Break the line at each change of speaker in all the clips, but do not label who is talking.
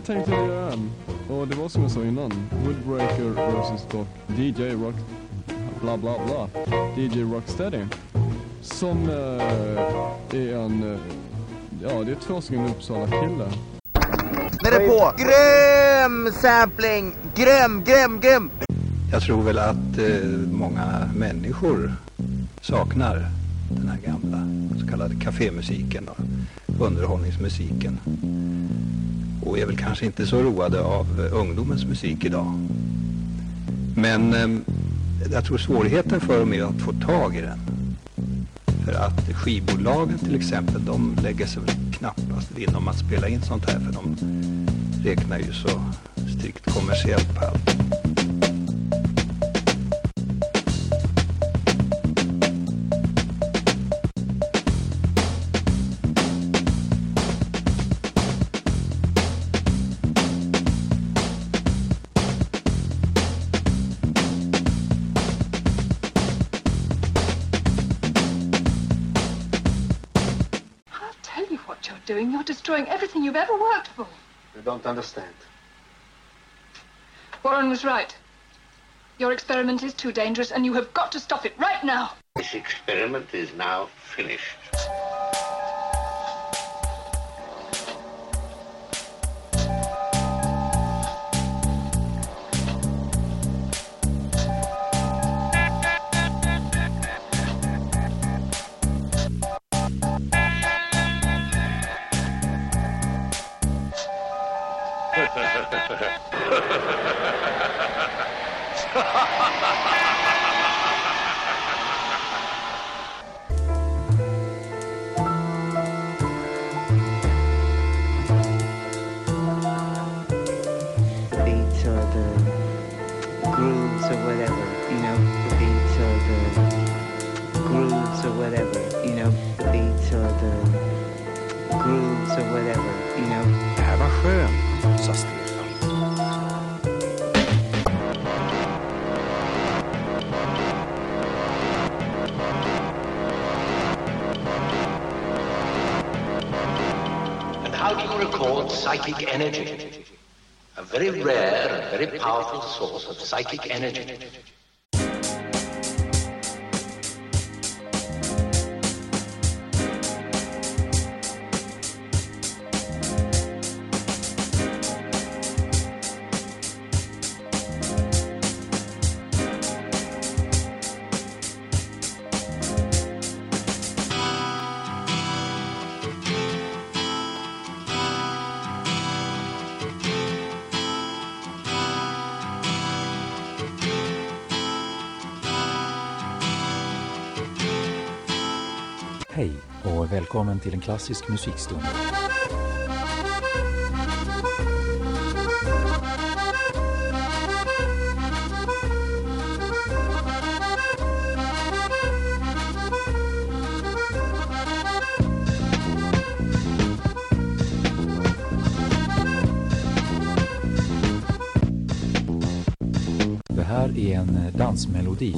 det tänkte jag göra. Och det var som jag sa innan. Woodbreaker versus dock DJ Rock... Bla bla bla. DJ Rocksteady. Som eh, är en... Eh, ja, det är två stycken Uppsala-killar.
När det är på! Grym sampling! Grym, grym, grym!
Jag tror väl att eh, många människor saknar den här gamla så kallade kafémusiken och underhållningsmusiken. Och är väl kanske inte så roade av eh, ungdomens musik idag. Men ehm, jag tror svårigheten för dem är att få tag i den. För att skivbolagen till exempel, de lägger sig väl knappast vinn om att spela in sånt här för de räknar ju så strikt kommersiellt på allt.
Doing. You're destroying everything you've ever worked for.
You don't understand.
Warren was right. Your experiment is too dangerous, and you have got to stop it right now.
This experiment is now finished. Record psychic energy? A very rare and very powerful source of psychic energy.
Välkommen till en klassisk musikstund. Det här är en dansmelodi.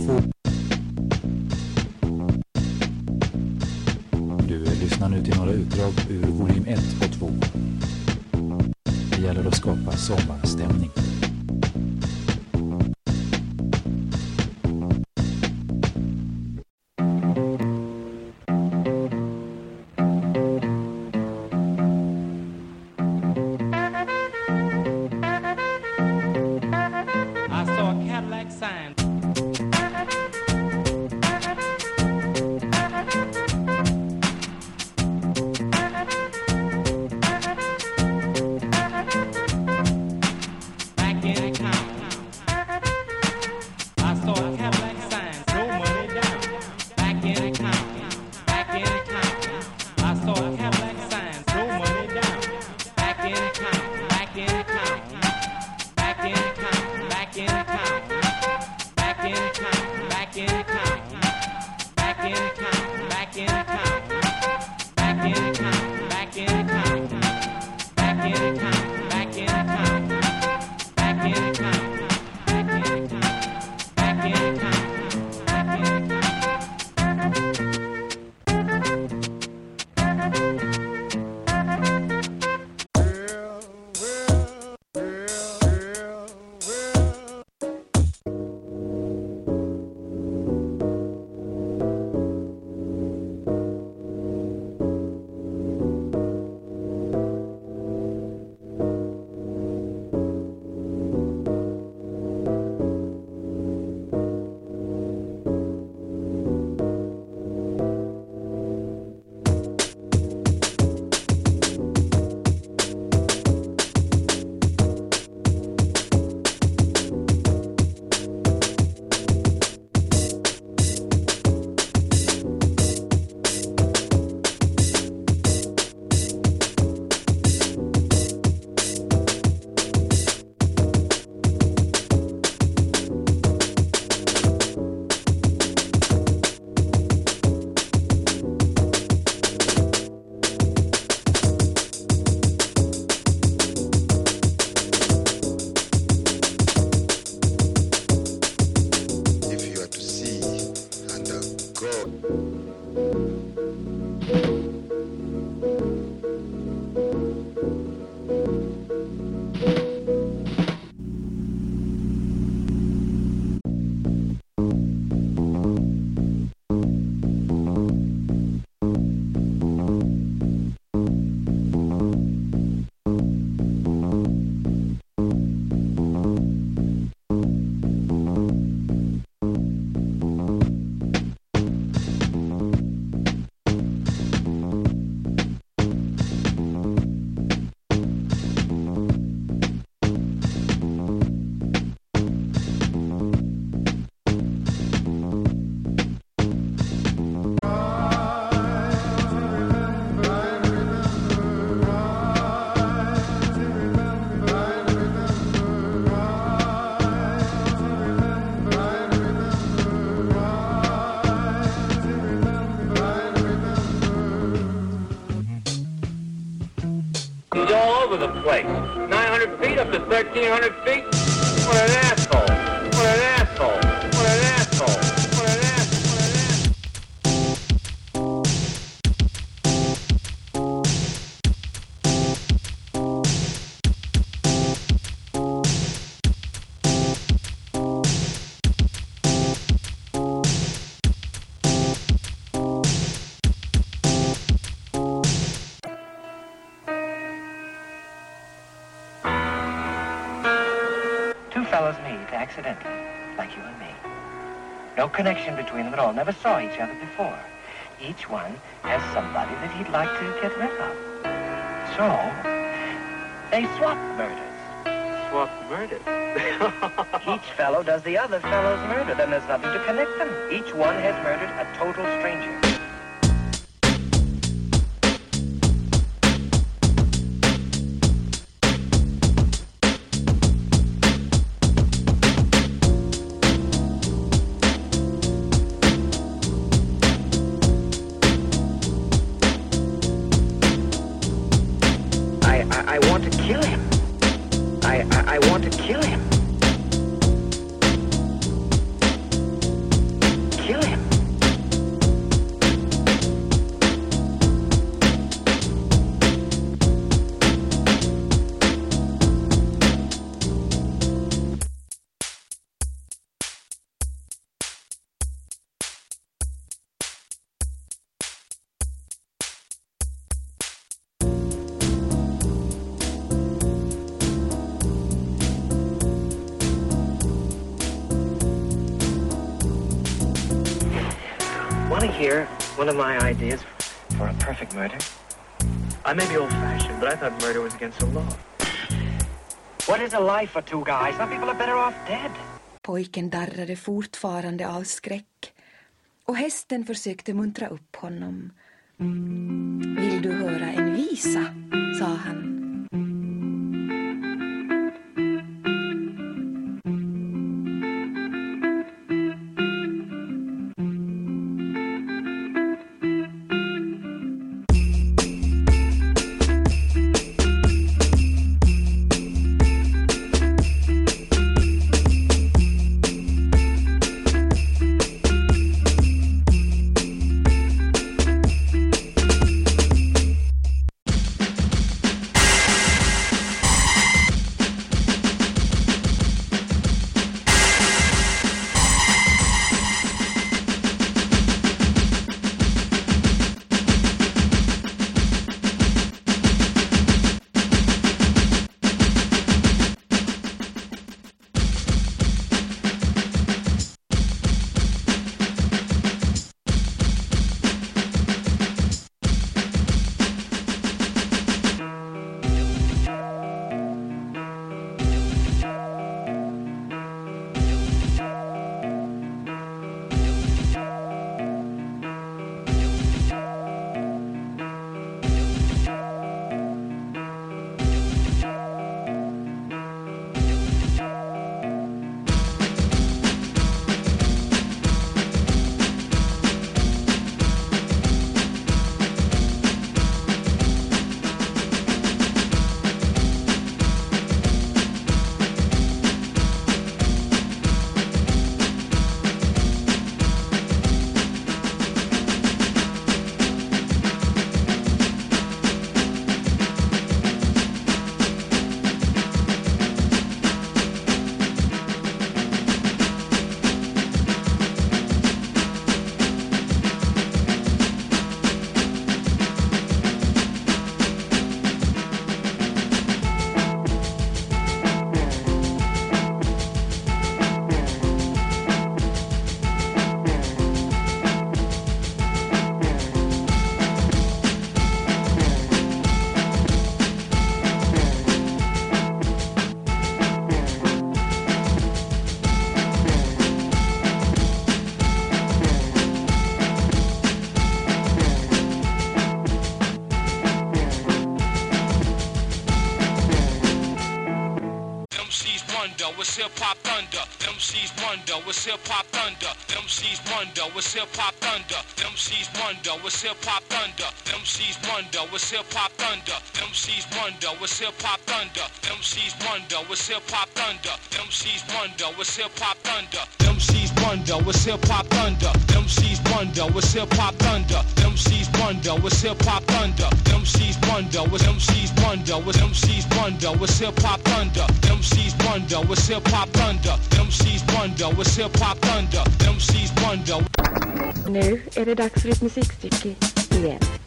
Connection between them at all. Never saw each other before. Each one has somebody that he'd like to get rid of. So, they swap murders.
Swap murders.
Each fellow does the other fellow's murder. Then there's nothing to connect them. Each one has murdered a total stranger. One of my ideas for a perfect murder?
I may be old-fashioned, but I thought murder was against the law.
What is a life for two guys? Some people are better off dead.
Pojken darrade fortfarande av skräck och hästen försökte muntra upp honom. Vill du höra en visa? sa han.
What's hip hop thunder? MCs wonder, what's hip hop thunder, MCs wonder, what's hip hop thunder, MCs wonder, what's hip hop thunder, MCs wonder, what's hip hop thunder, MCs wonder, what's hip hop thunder, MCs wonder, what's hip hop thunder, MCs wonder, what's hip hop thunder, MCs wonder, what's hip hop thunder, MCs wonder, what's hip hop thunder, MCs wonder, what's hip hop thunder, MCs wonder, what's MCs wonder, what's MCs wonder, what's hip hop thunder, MCs wonder, what's hip hop thunder, MCs wonder, what's hip hop thunder. MCs wonder.
Nu är det dags för ett musikstycke igen.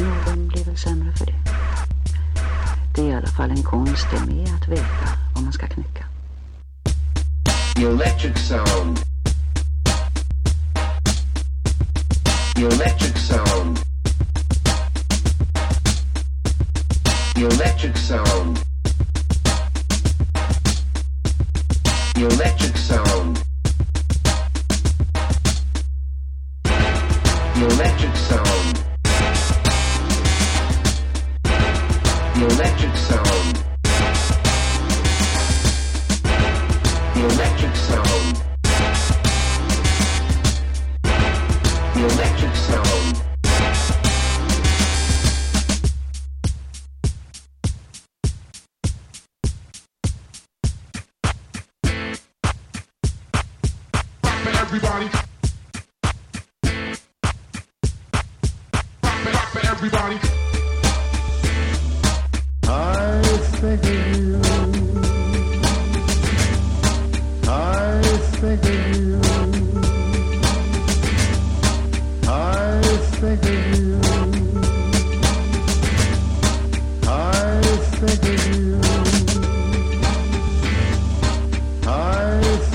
Och ingen av väl sämre för det. Det är i alla fall en konst det med att veta vad man ska knycka.
The electric sound. The electric sound. The electric sound. The electric sound.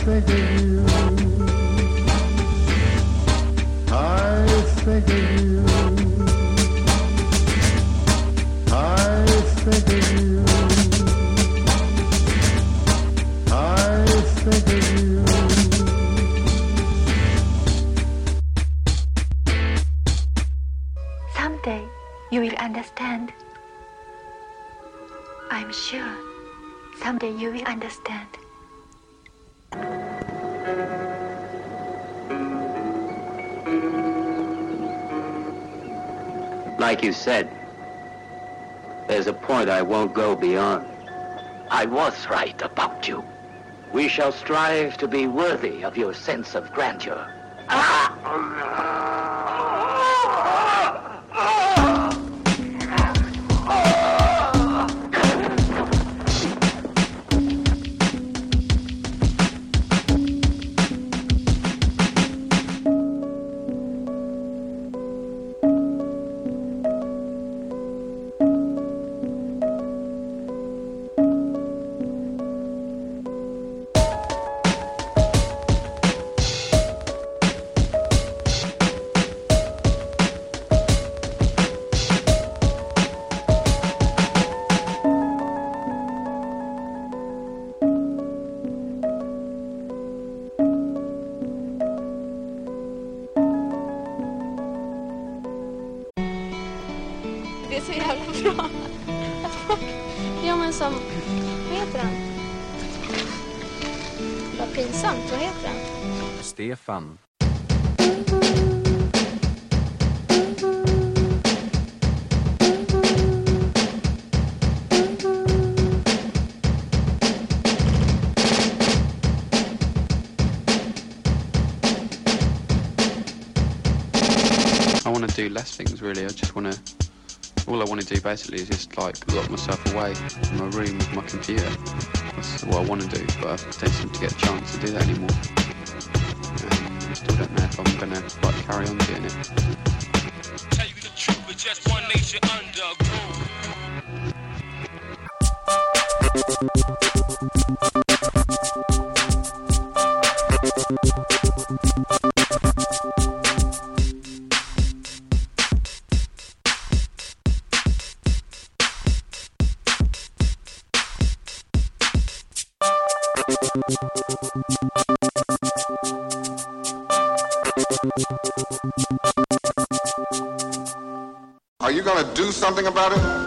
Thank you.
Like you said, there's a point I won't go beyond. I was right about you. We shall strive to be worthy of your sense of grandeur.
Ah! Oh, det
Stefan.
I want to do less things really. I just want to. All I want to do basically is just like lock myself away in my room with my computer. That's what I want to do, but I don't seem to get a chance to do that anymore. I don't know if I'm gonna like carry on doing it.
Tell you the truth, we're just one nation under.
Are you going to do something about it?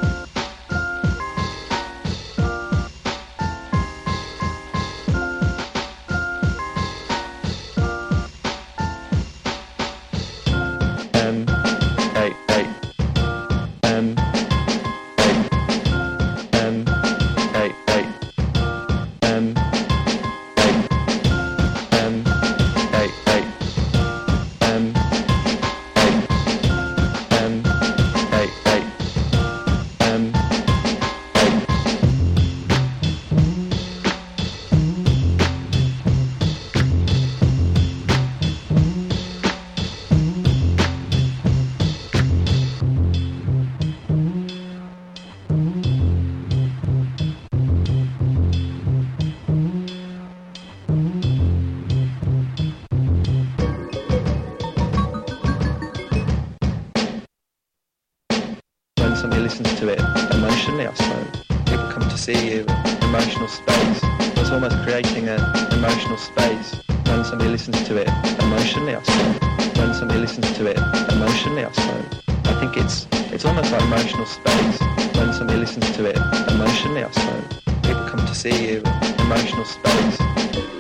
When somebody listens to it emotionally, I suppose. When somebody listens to it emotionally, I suppose. I think it's it's almost like emotional space when somebody listens to it emotionally, I suppose. People come to see you, emotional space.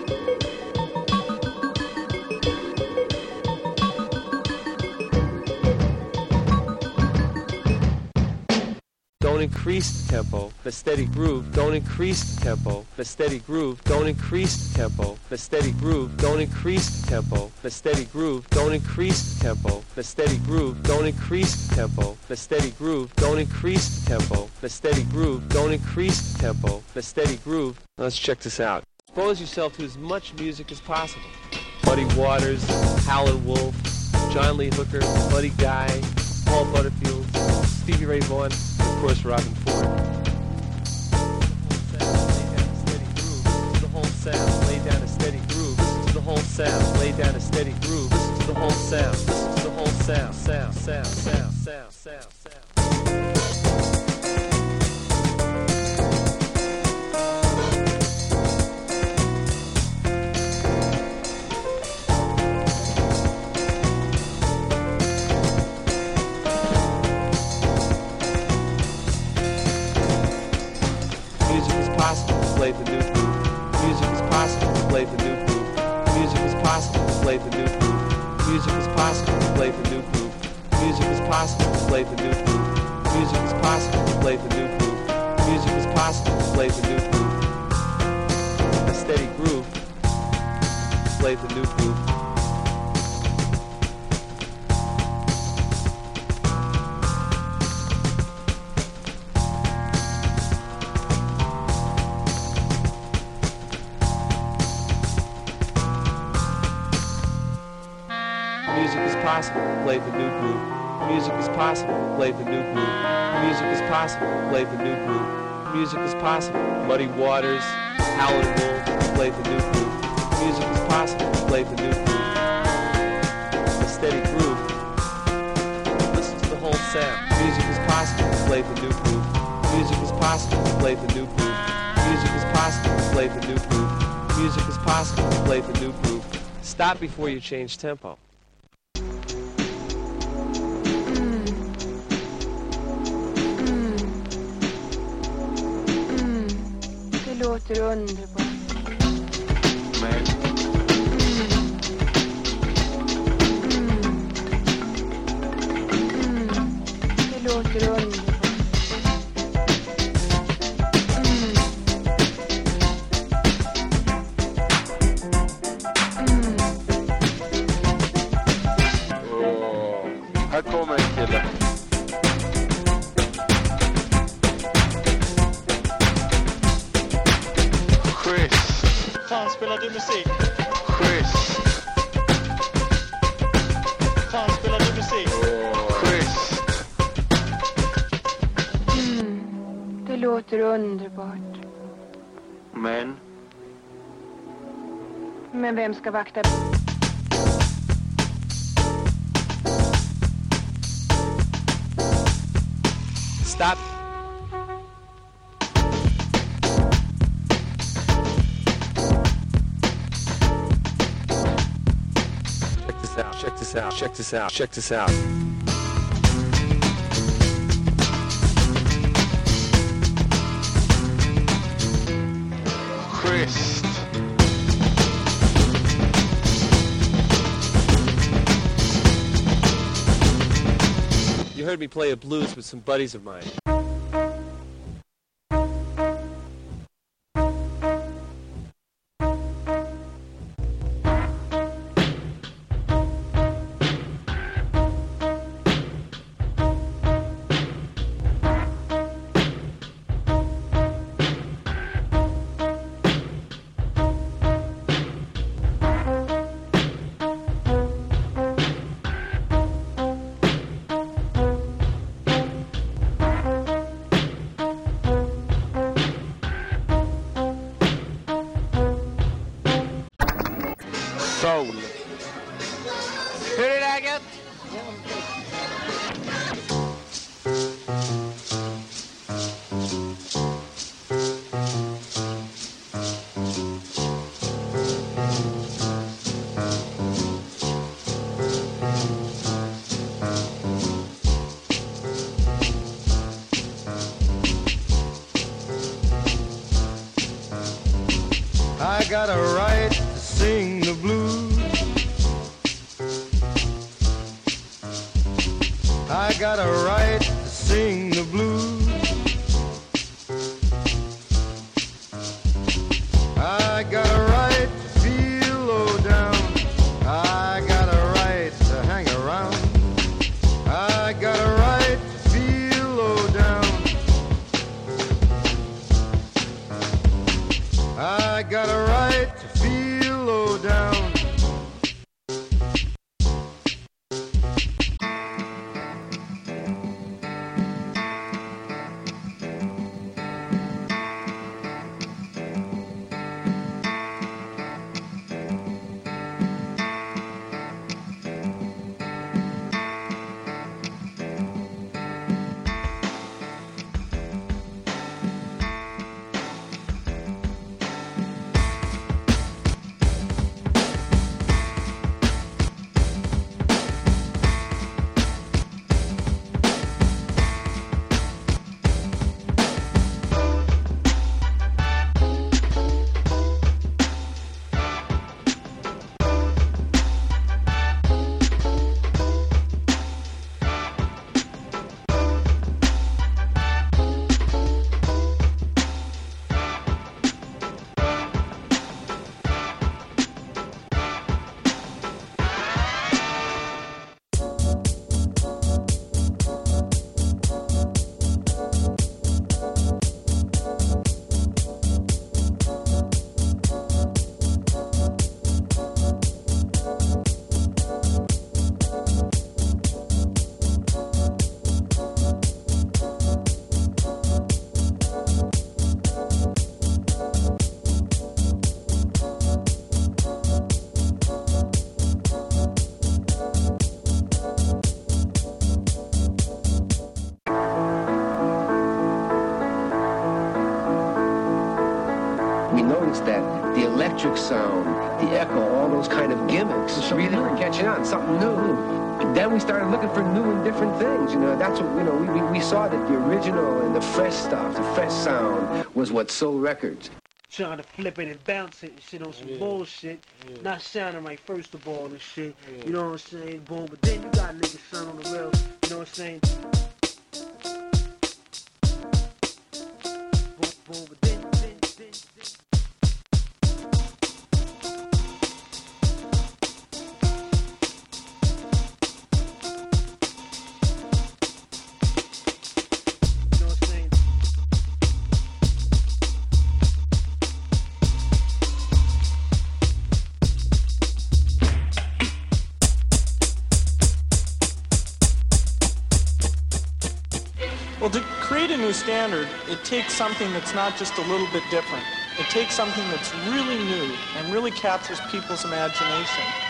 Don't increase the tempo, the steady groove. Don't increase the tempo, the steady groove. Don't increase the tempo, the steady groove. Don't increase the tempo, the steady groove. Don't increase the tempo, the steady groove. Don't increase the tempo, the steady groove. Don't increase the tempo, the steady groove. Don't increase tempo, the steady groove. Let's check this out. Expose yourself to as much music as possible. Muddy Waters, Howlin' Wolf, John Lee Hooker, Buddy Guy, Paul Butterfield, Stevie Ray Vaughan, of course Robben Ford. The whole sound, lay down a steady groove. The whole sound, lay down a steady groove. The whole sound, the whole sound, sound, sound, sound, sound, sound. Play the new groove. Music is possible, play the new groove. Music is possible, play the new groove. Music is possible, play the new groove. Music is possible, play the new groove. Music is possible, play the new groove. Music is possible, play the new groove. A steady groove, play the new groove. Possible, play the new groove. Music is possible, play the new groove. Music is possible, play the new groove. Music is possible, Muddy Waters, Howlin' Wolf, play the new groove. Music is possible, play the new groove. A steady groove. Listen to the whole sound. Music is possible, play the new groove. Music is possible, play the new groove. Music is possible, play the new groove. Music is possible, play the new groove. Stop before you change tempo.
låter underbart.
Mm. Mm.
Mm.
Det låter underbart.
men
vem ska vakta...
Stop. Check this out, check this out, check this out, check this out. heard me play a blues with some buddies of mine.
different things. You know, that's what, you know, we, we saw that the original and the fresh stuff, the fresh sound, was what sold records.
Trying to flip it and bounce it and shit on some
yeah.
bullshit.
Yeah.
Not sounding right first of all and shit.
Yeah.
You know what I'm saying? Boom, but then you got niggas sound on the real. You know what I'm saying?
Standard, it takes something that's not just a little bit different. It takes something that's really new and really captures people's imagination.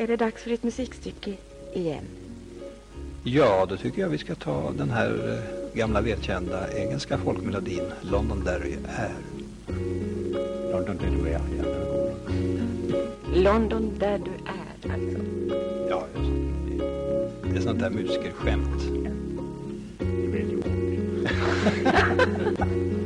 Är det dags för ett musikstycke igen.
Ja, då tycker jag vi ska ta den här eh, gamla välkända engelska folkmelodin Londonderry Air. Londonderry Air, ja.
London där du är alltså.
Ja, just det. Det är sånt där musikerskämt.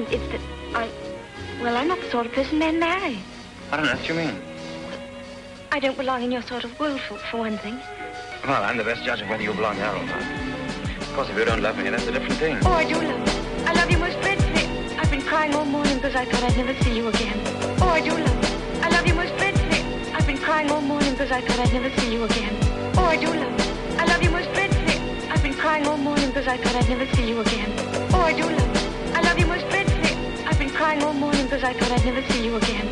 understand. It's that I. Well, I'm not the sort of person men marry.
I don't know what you mean.
I don't belong in your sort of world, for, for one thing.
Well, I'm the best judge of whether you belong there or not. Of course, if you don't love me, that's a different thing.
Oh, I do love you. I love you most dreadfully. I've been crying all morning because I thought I'd never see you again. Oh, I do love you. I love you most dreadfully. I've been crying all morning because I thought I'd never see you again. Oh, I do love you. I love you most dreadfully. I've been crying all morning because I thought I'd never see you again. Oh, I do love you. I love you most dreadfully. Crying all morning because I thought I'd never see you again.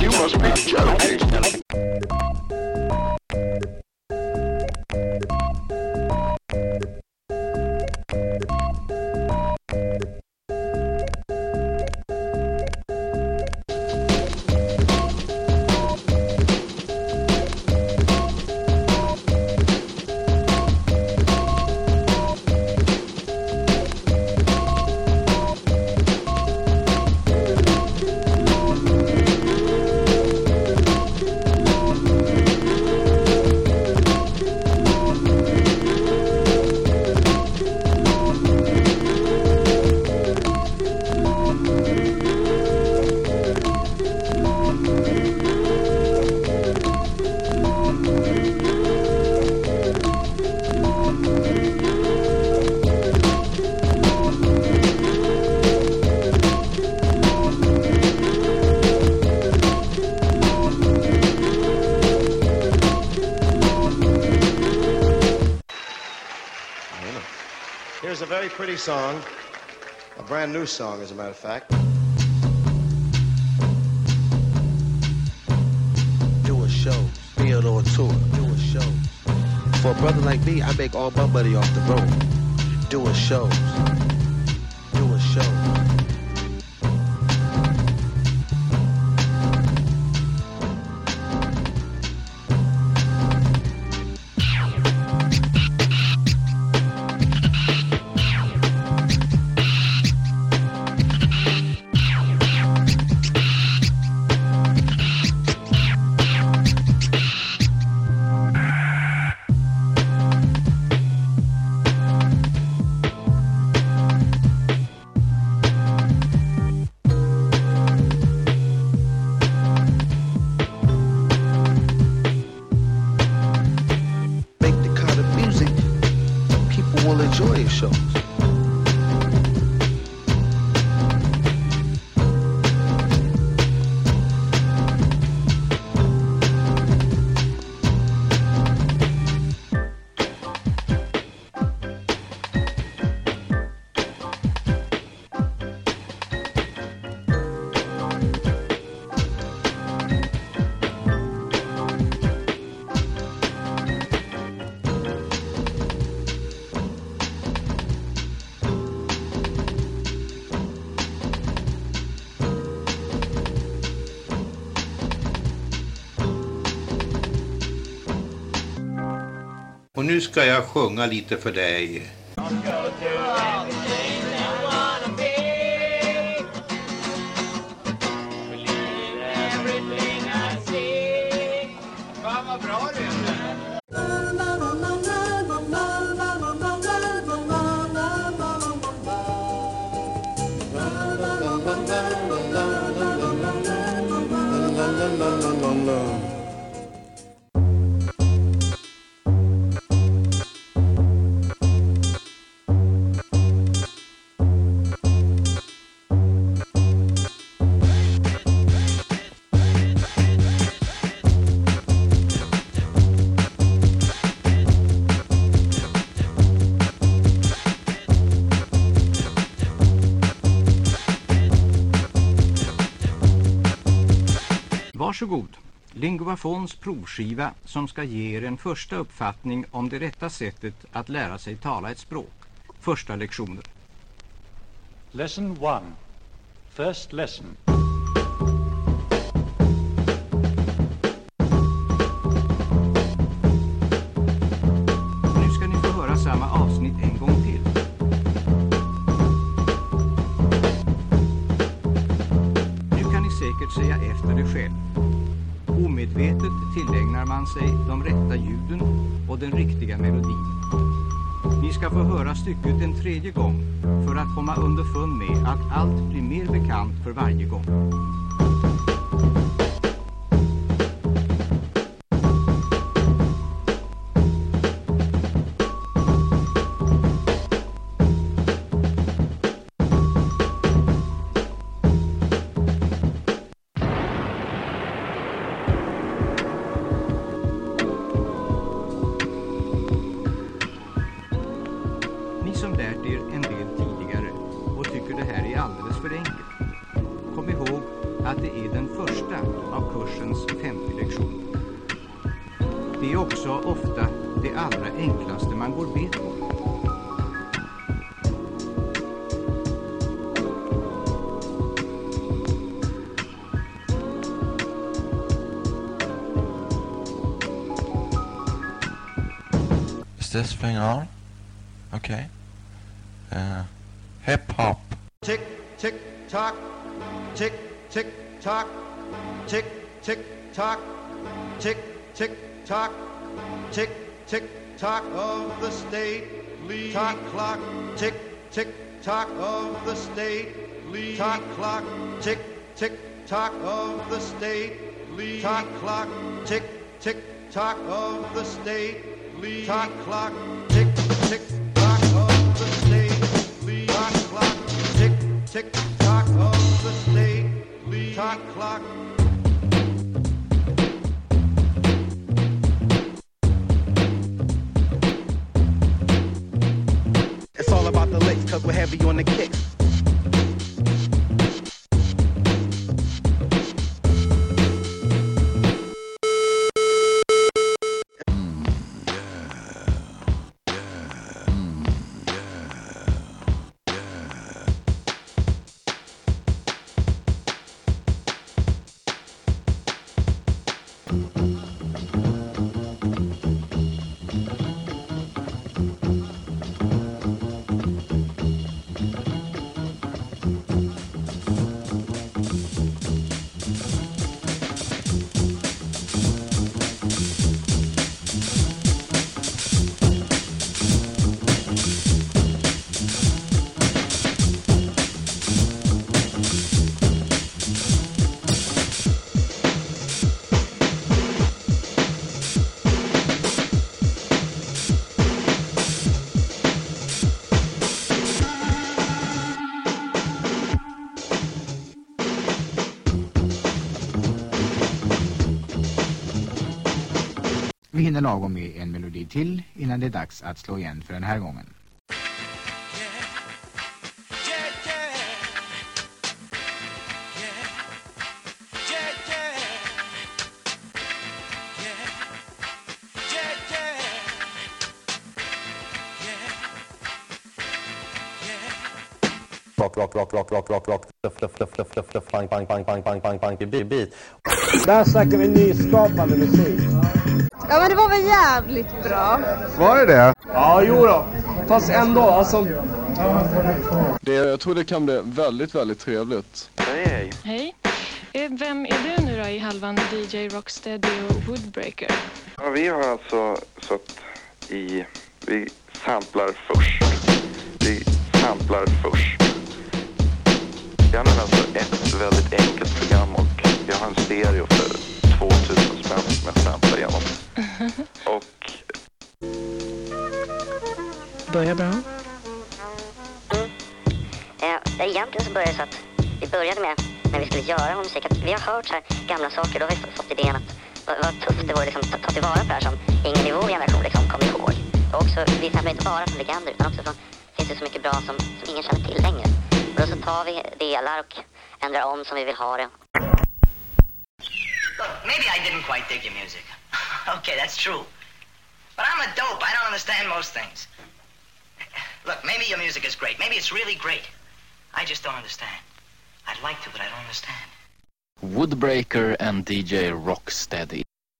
You must be joking.
Very pretty song, a brand new song, as a matter of fact.
do a show, being on tour, do a show. For a brother like me, I make all my money off the road. Doing shows,
nu ska jag sjunga lite för dig.
Varsågod! Lingvafons provskiva som ska ge er en första uppfattning om det rätta sättet att lära sig tala ett språk. Första lektionen.
Lesson 1. First lesson.
Nu ska ni få höra samma avsnitt en gång till. Nu kan ni säkert säga efter det själv. Omedvetet tillägnar man sig de rätta ljuden och den riktiga melodin. Ni ska få höra stycket en tredje gång för att komma underfund med att allt blir mer bekant för varje gång. Kursens 50 lektioner. Det är också ofta det allra enklaste man går bet på.
Is this thing on? Okay. Uh, hip hop.
Tick, tick, tock. Tick, tick, tock. Tick, tick, tock. Tick, tick, tock. Tick, tick, tock of the state. Lead tock clock. Tick, tick, tock of the state. Lead tock clock. Tick, tick, tock of the state. Lead tock clock. Tick, tick, tock of the state. Lead tock clock. Tick, tick, tock of the state. Lead tock clock. Tick, tick, tock of the state. Lead tock clock.
Heavy on the kicks.
Vi hinner lagom med en melodi till innan det är dags att slå igen för den här gången.
Rock, rock, rock, rock, rock, rock, rock, fluff, fluff, fluff, fluff, fluff, fluff, bang, bang, bang, bang, bang, bang, bang, beat.
Där snackar vi nyskapande musik.
Ja men det var väl jävligt bra.
Var det det?
Ja, jo då. Fast ändå, alltså. Det, jag tror det kan bli väldigt, väldigt trevligt.
Hej. Hej. Eh, Vem är du nu då i halvan DJ Rocksteady och Woodbreaker?
Ja, vi har alltså satt i... Vi samplar först. Vi samplar först. Vi använder alltså ett väldigt enkelt program och jag har en stereo för 2000 spänn som jag samplar igenom. Och
Börjar bra.
Eh, egentligen så började det så att vi började med, när vi skulle göra vår musik, att vi har hört så här gamla saker. Då har vi fått idén att vad, vad tufft det vore liksom, ta, ta tillvara på det här som ingen i vår generation liksom kommer ihåg. Och också, vi samplar inte bara från legender utan också från, finns det så mycket bra som, som ingen känner till längre. Och då så tar vi delar och ändrar om som vi vill ha det.
Look, maybe I didn't quite dig your music. okay, that's true. But I'm a dope. I don't understand most things. Look, maybe your music is great. Maybe it's really great. I just don't understand. I'd like to, but I don't understand.
Woodbreaker and DJ Rock Steady.